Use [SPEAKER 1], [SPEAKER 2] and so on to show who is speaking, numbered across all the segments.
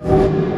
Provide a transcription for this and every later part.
[SPEAKER 1] you.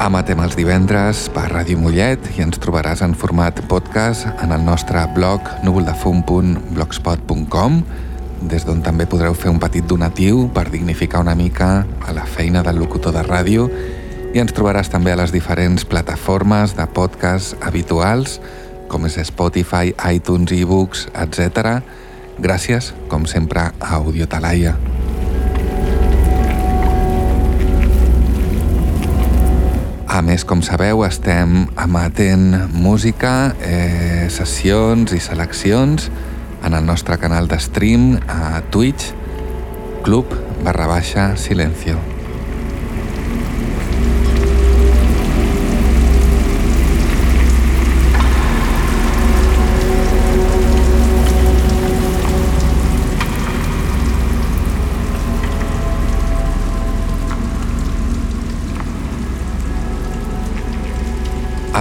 [SPEAKER 1] Amatem els divendres per Ràdio Mollet i ens trobaràs en format podcast en el nostre blog núvoldefum.blogspot.com des d'on també podreu fer un petit donatiu per dignificar una mica a la feina del locutor de ràdio i ens trobaràs també a les diferents plataformes de podcast habituals com és Spotify, iTunes, e-books, etc. Gràcies, com sempre, a Audio Talaia. A més, com sabeu, estem emetent música, eh, sessions i seleccions en el nostre canal de stream a Twitch, club barra baixa silencio.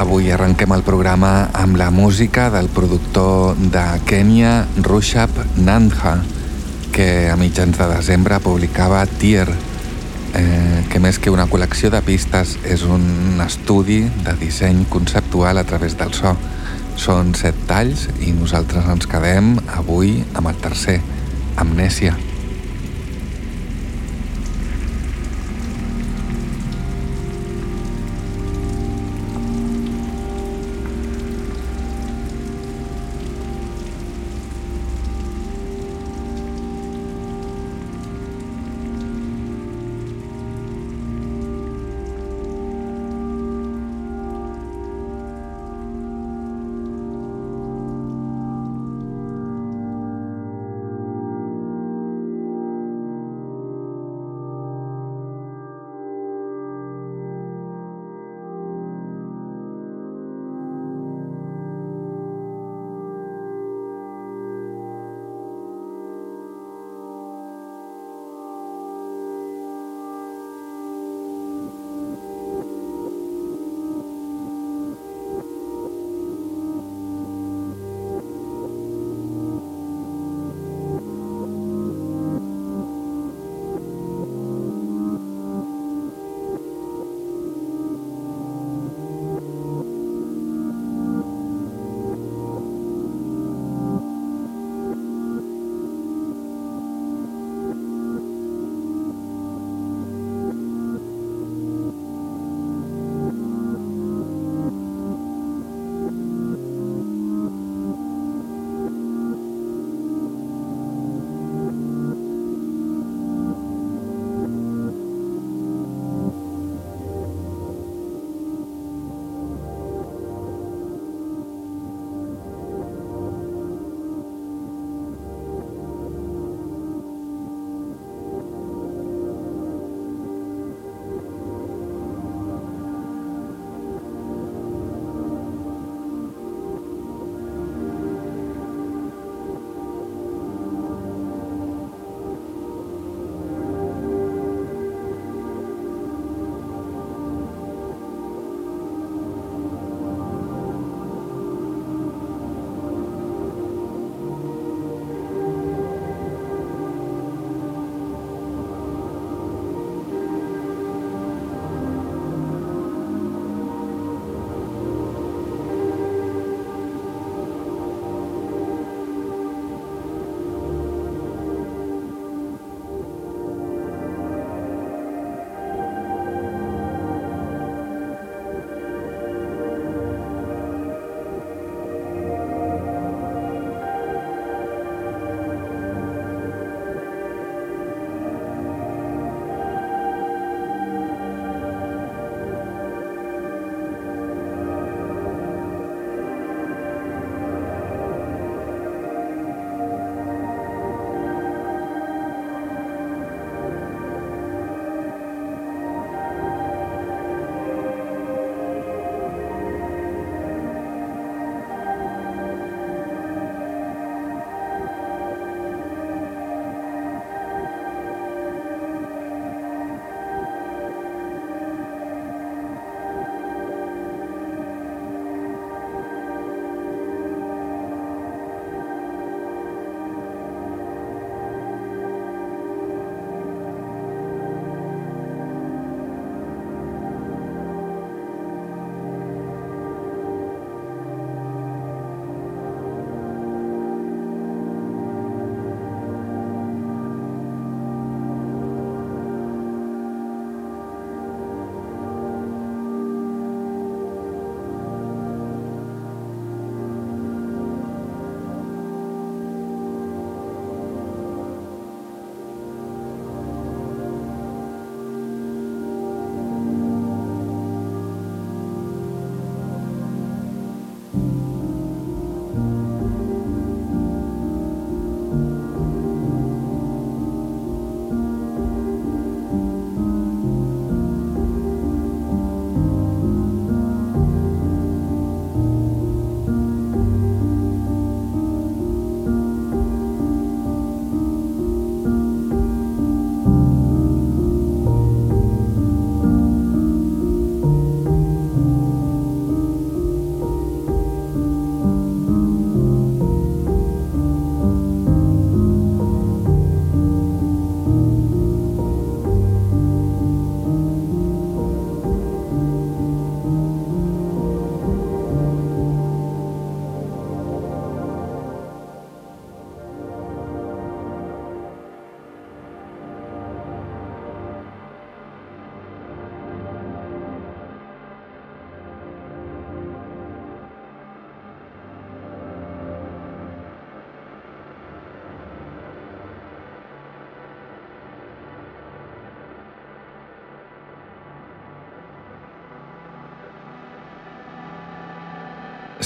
[SPEAKER 1] Avui arrenquem el programa amb la música del productor de Kenya, Rushab Nandha, que a mitjans de desembre publicava Tier, eh, que més que una col·lecció de pistes és un estudi de disseny conceptual a través del so. Són set talls i nosaltres ens quedem avui amb el tercer, Amnèsia.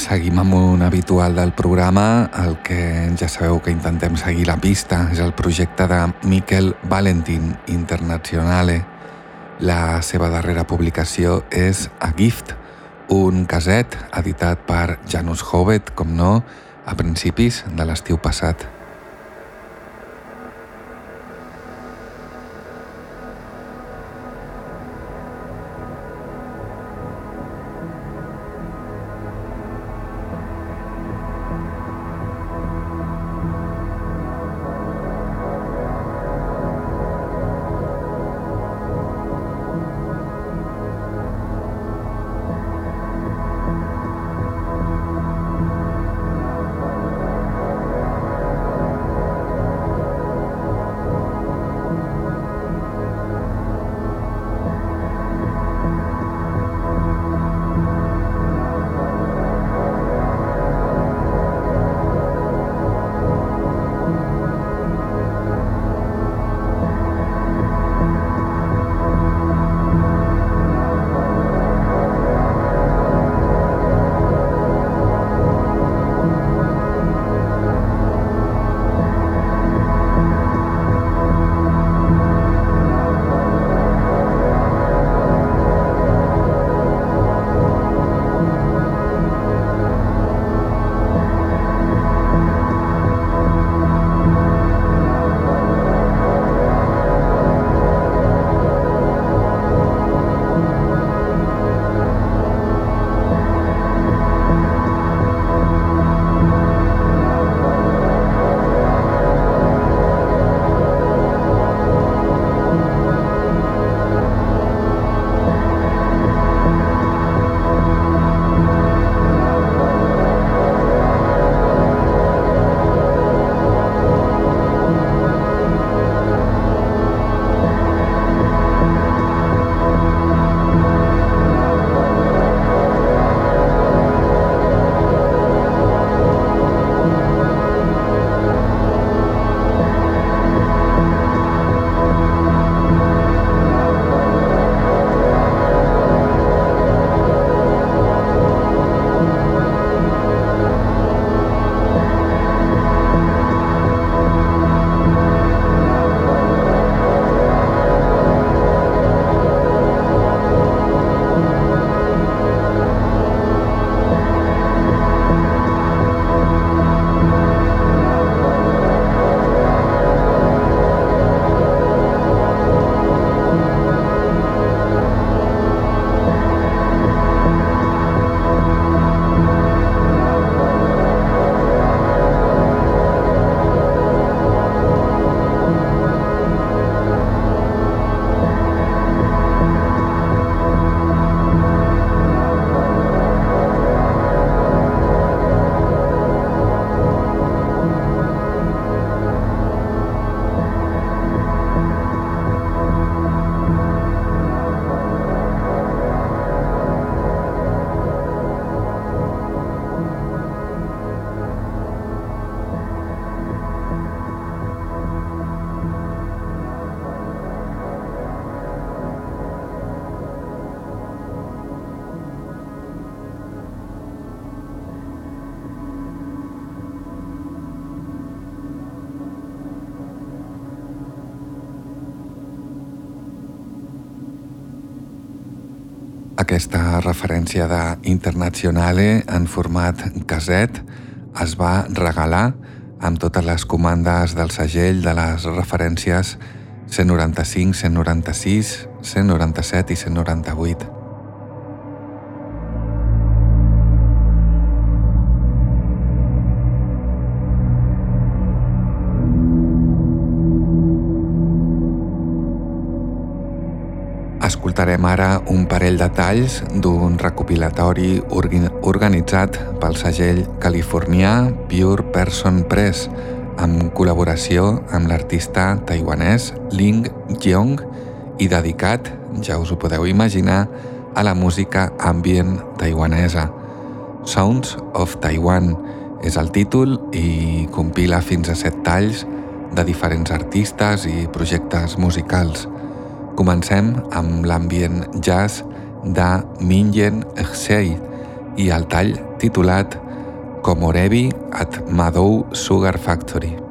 [SPEAKER 1] Seguim amb un habitual del programa, el que ja sabeu que intentem seguir la pista, és el projecte de Miquel Valentin Internazionale. La seva darrera publicació és A Gift, un caset editat per Janus Hovet, com no, a principis de l'estiu passat. Aquesta referència de Internazionale en format caset es va regalar amb totes les comandes del segell de les referències 195, 196, 197 i 198. Escoltarem ara un parell de talls d'un recopilatori organitzat pel segell californià Pure Person Press amb col·laboració amb l'artista taiwanès Ling Jeong i dedicat, ja us ho podeu imaginar, a la música ambient taiwanesa. Sounds of Taiwan és el títol i compila fins a set talls de diferents artistes i projectes musicals. Comencem amb l'ambient jazz de Minjen Xei i el tall titulat Komorebi at Madou Sugar Factory.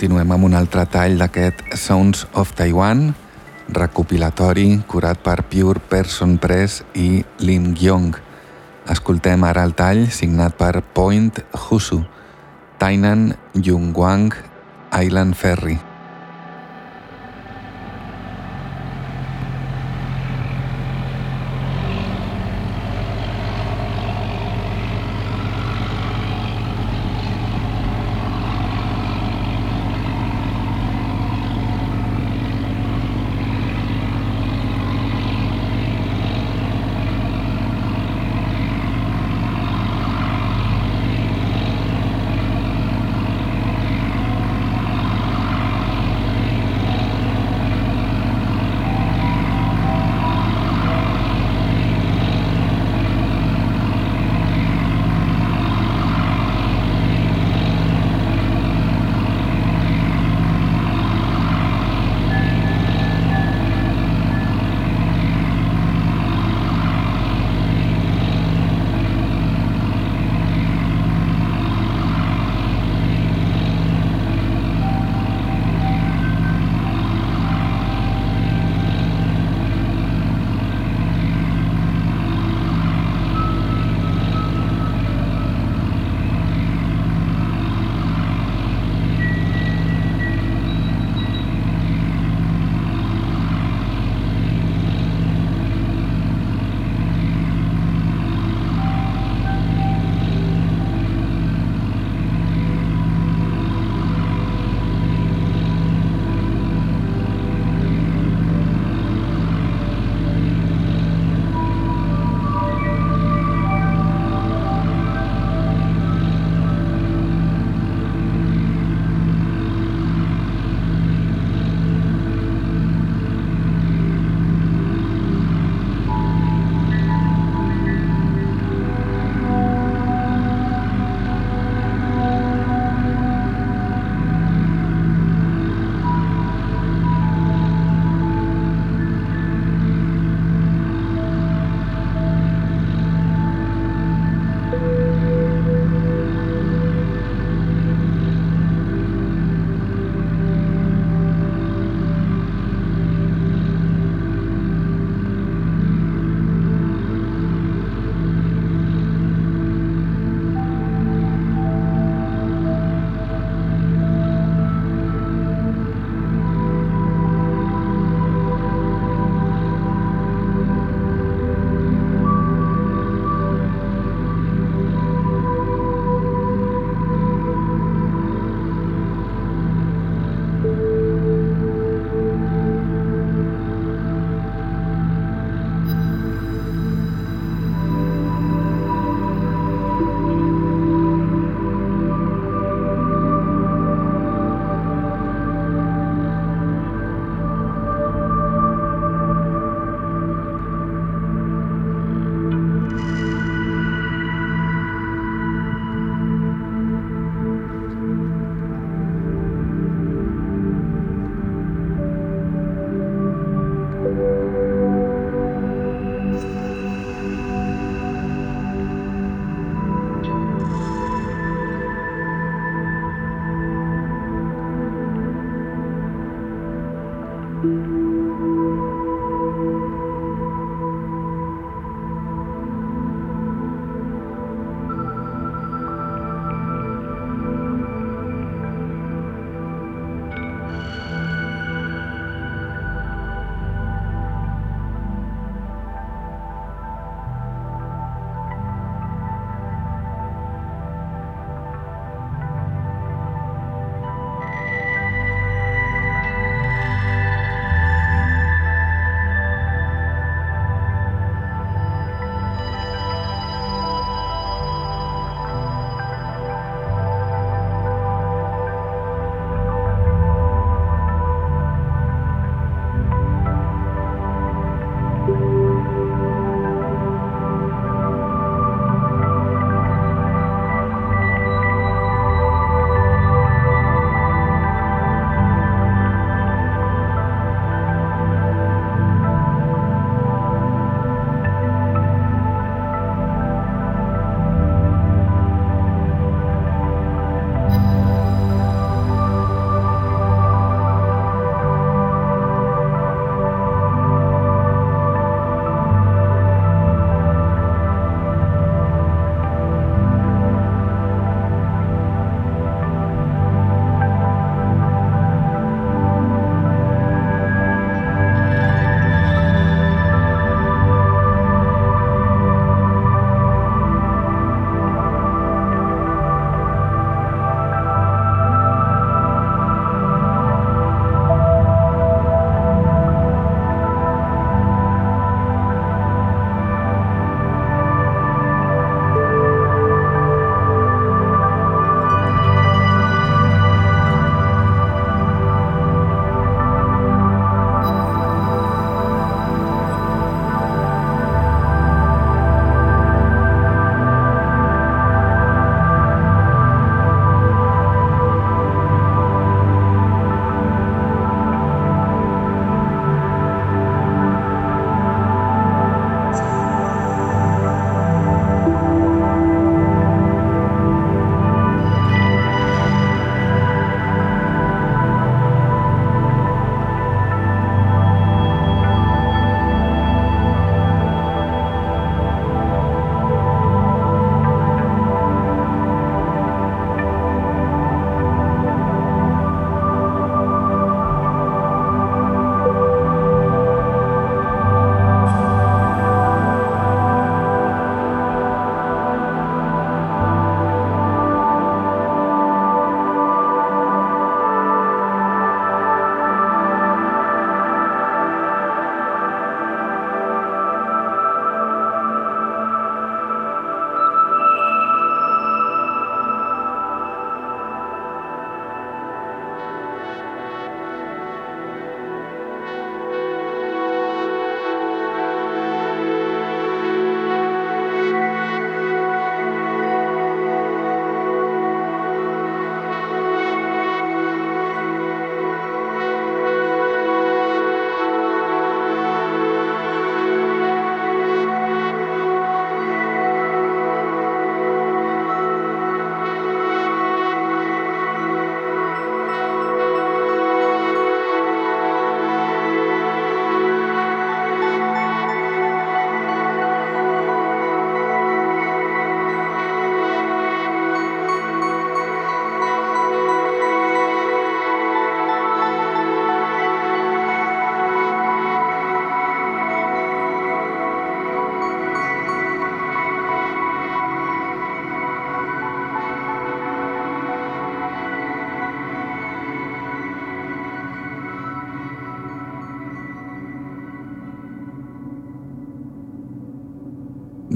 [SPEAKER 1] Continuem amb un altre tall d'aquest Sounds of Taiwan, recopilatori curat per Pure Person Press i Lim Gyong. Escoltem ara el tall signat per Point Husu, Tainan Yungwang Island Ferry.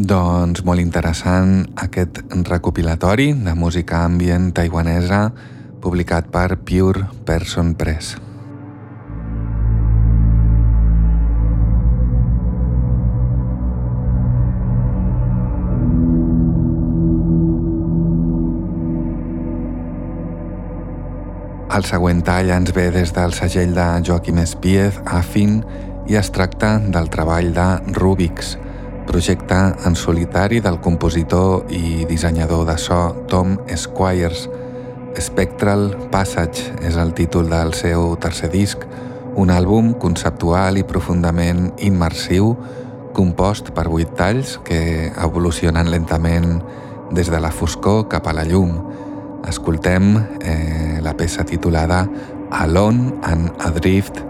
[SPEAKER 1] Doncs molt interessant aquest recopilatori de música ambient taiwanesa publicat per Pure Person Press. El següent tall ens ve des del segell de Joaquim Espiez, Afin, i es tracta del treball de Rubix, projecte en solitari del compositor i dissenyador de so Tom Squires. Spectral Passage és el títol del seu tercer disc, un àlbum conceptual i profundament immersiu compost per vuit talls que evolucionen lentament des de la foscor cap a la llum, escoltem eh, la peça titulada Alone and Adrift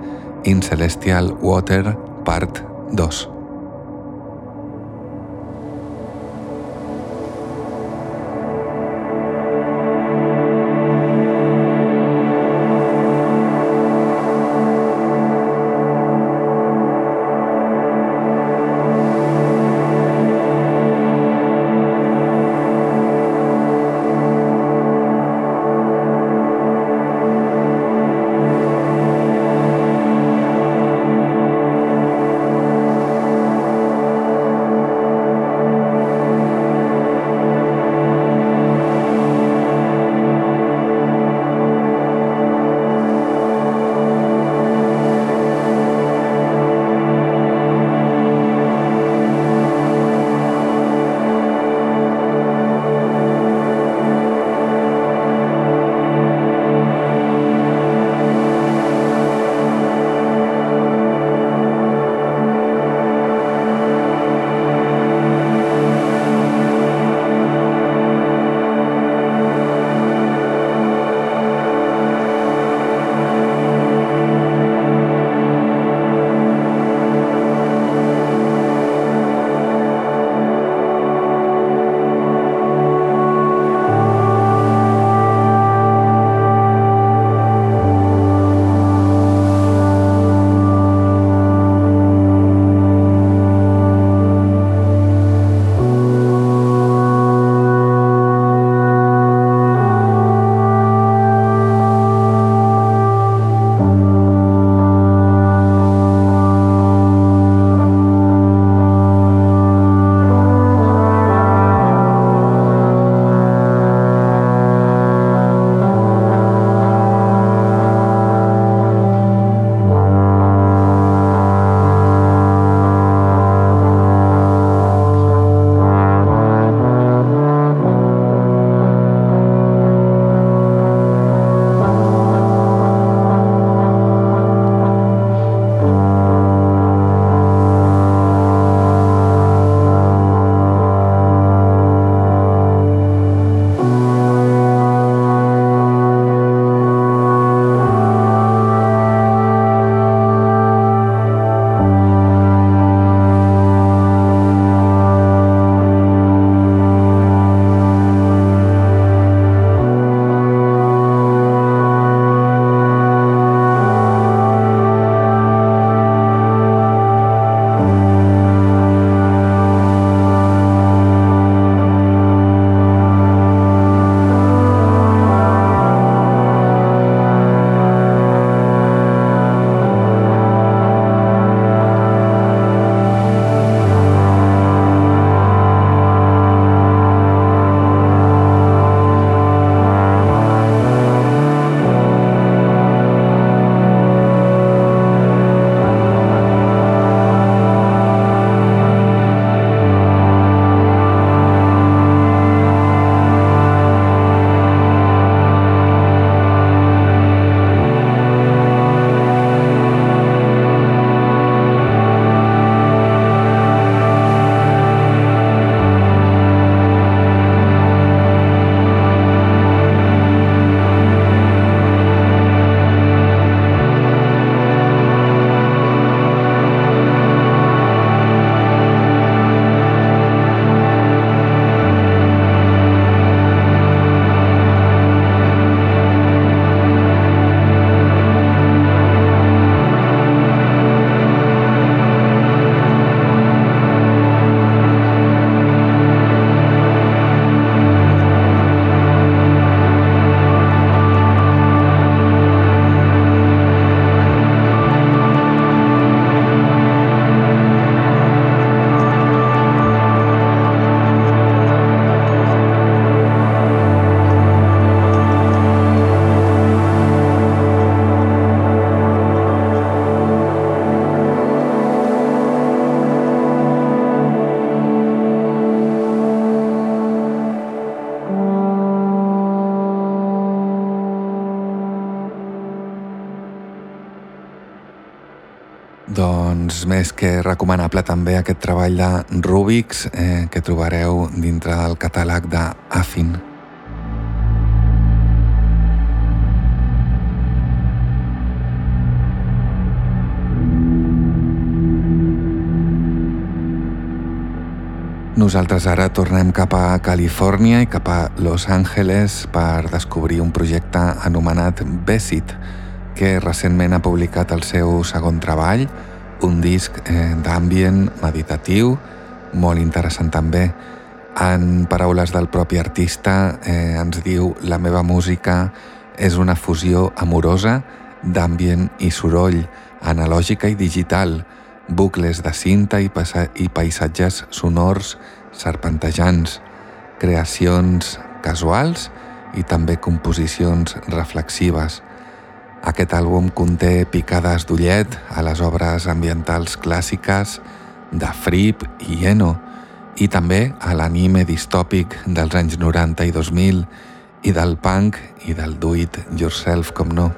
[SPEAKER 1] in Celestial Water, part 2. Més que recomanable també aquest treball de Rubix eh, que trobareu dintre del catàleg d'Afin. Nosaltres ara tornem cap a Califòrnia i cap a Los Angeles per descobrir un projecte anomenat Bessit, que recentment ha publicat el seu segon treball, un disc eh, d'ambient meditatiu, molt interessant també. En paraules del propi artista eh, ens diu «La meva música és una fusió amorosa d'ambient i soroll, analògica i digital, bucles de cinta i, i paisatges sonors serpentejants, creacions casuals i també composicions reflexives. Aquest àlbum conté picades d'ullet a les obres ambientals clàssiques de Fripp i Eno i també a l'anime distòpic dels anys 90 i 2000 i del punk i del do it yourself com no.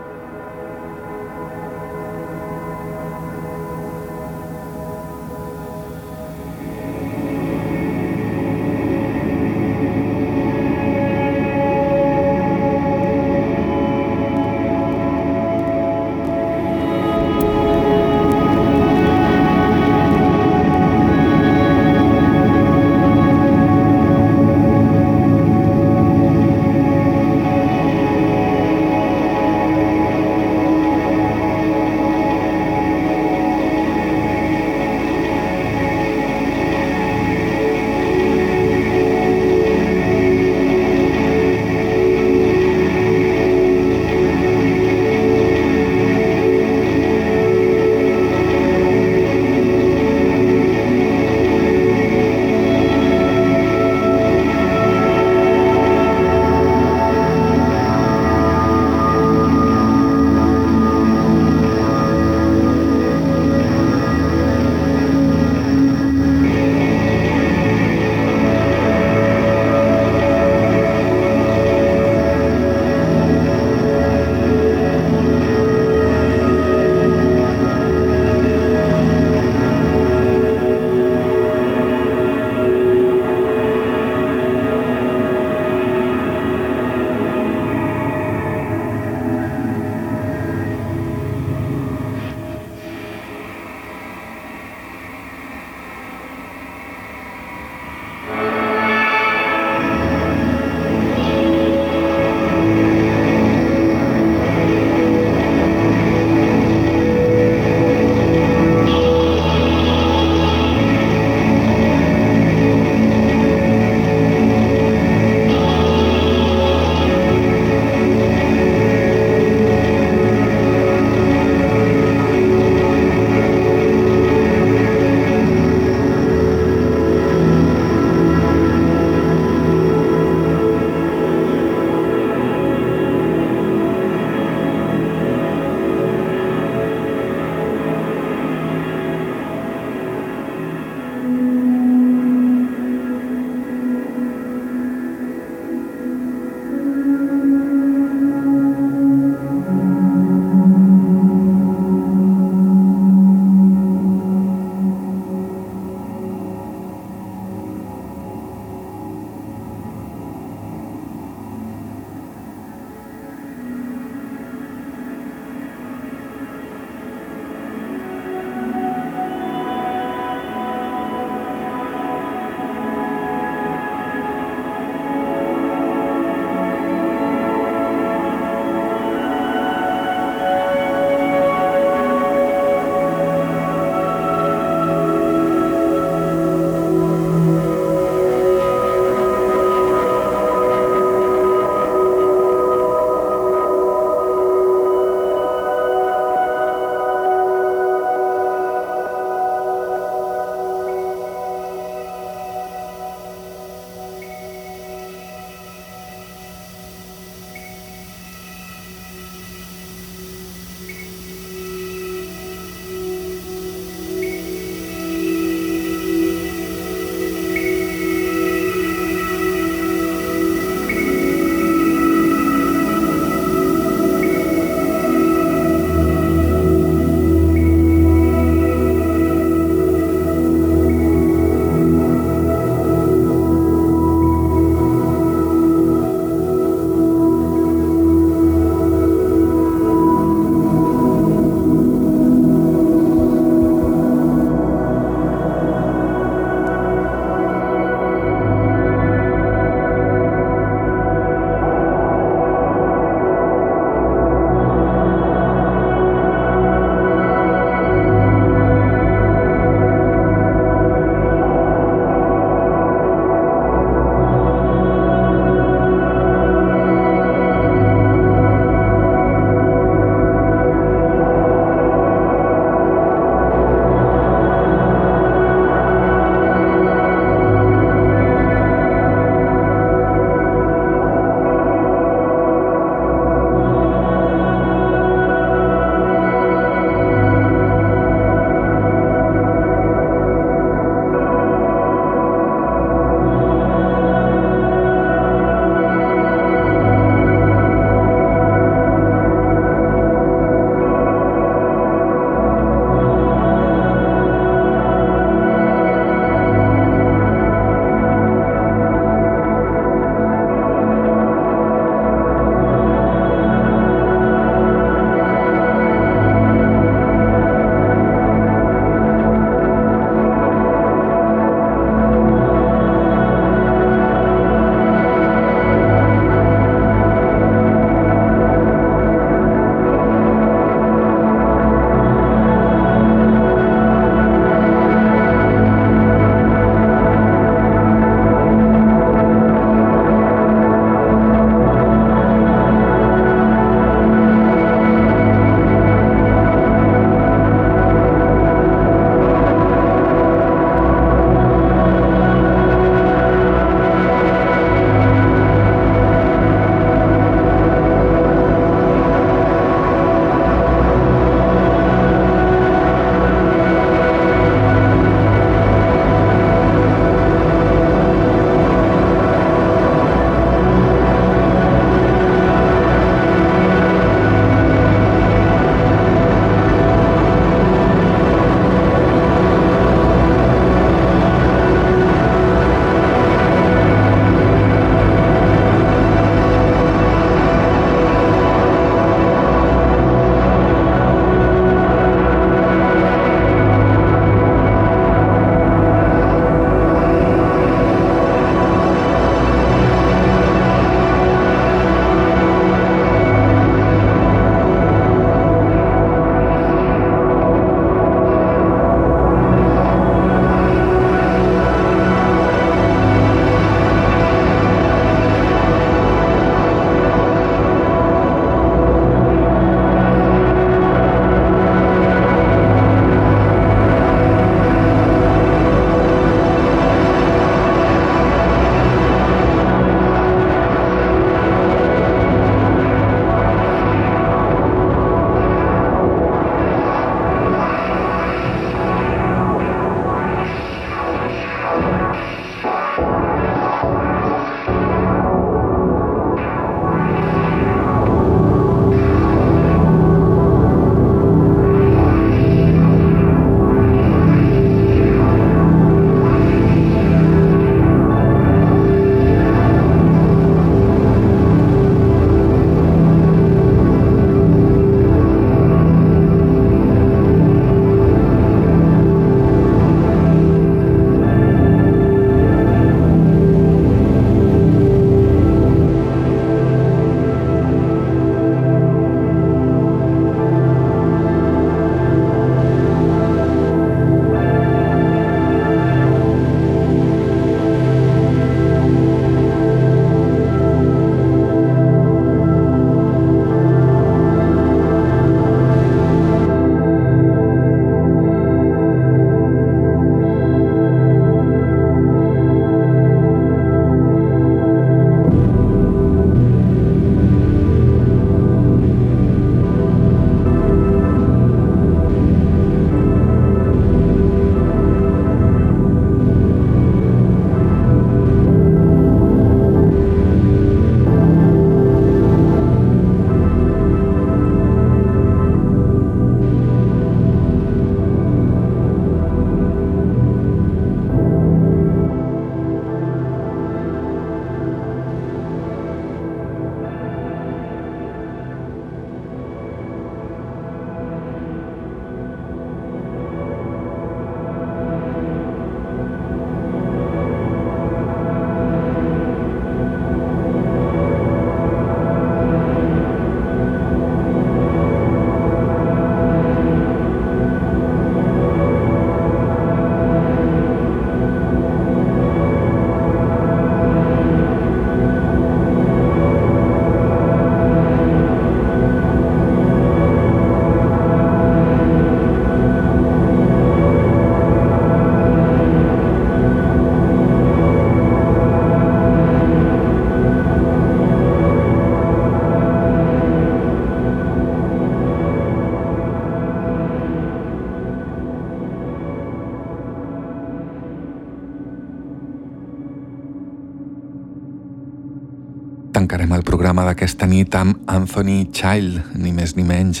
[SPEAKER 1] Programa d'aquesta nit amb Anthony Child, ni més ni menys,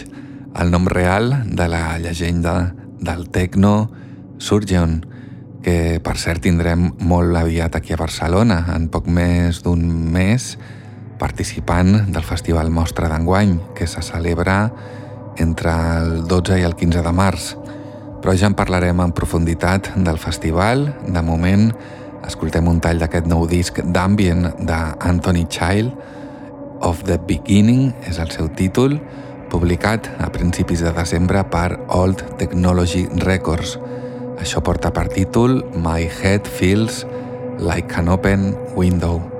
[SPEAKER 1] el nom real de la llegenda del techno Surgeon, que per cert tindrem molt aviat aquí a Barcelona, en poc més d'un mes, participant del Festival Mostra d'enguany, que se celebra entre el 12 i el 15 de març. Però ja en parlarem en profunditat del festival. De moment, escoltem un tall d'aquest nou disc d'ambient d'Anthony Child, Of the Beginning és el seu títol, publicat a principis de desembre per Old Technology Records. Això porta per títol My Head Feels Like an Open Window.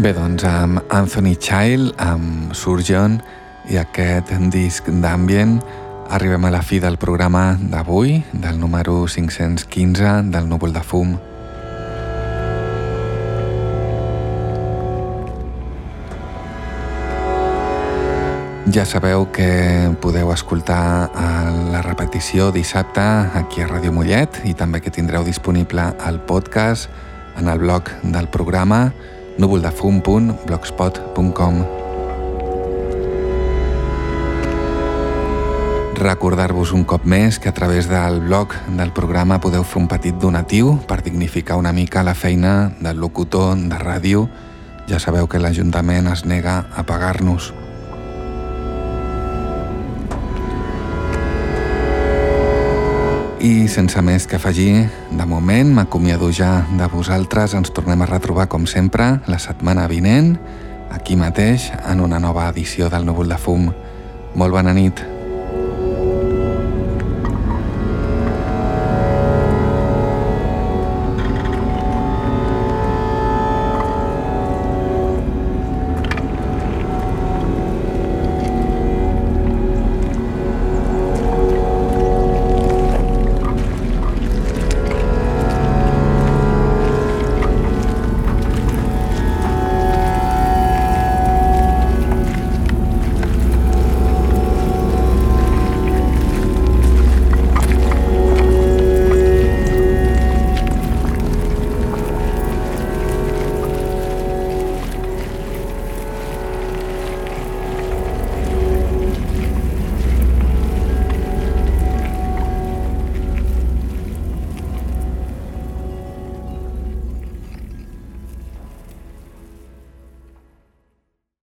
[SPEAKER 1] Bé, doncs amb Anthony Child, amb Surgeon i aquest disc d'ambient arribem a la fi del programa d'avui, del número 515 del Núvol de Fum. Ja sabeu que podeu escoltar la repetició dissabte aquí a Ràdio Mollet i també que tindreu disponible el podcast en el blog del programa núvoldefum.blogspot.com Recordar-vos un cop més que a través del blog del programa podeu fer un petit donatiu per dignificar una mica la feina del locutor de ràdio. Ja sabeu que l'Ajuntament es nega a pagar-nos. I sense més que afegir, de moment m'acomiado ja de vosaltres. Ens tornem a retrobar, com sempre, la setmana vinent, aquí mateix, en una nova edició del Núvol de Fum. Molt bona nit.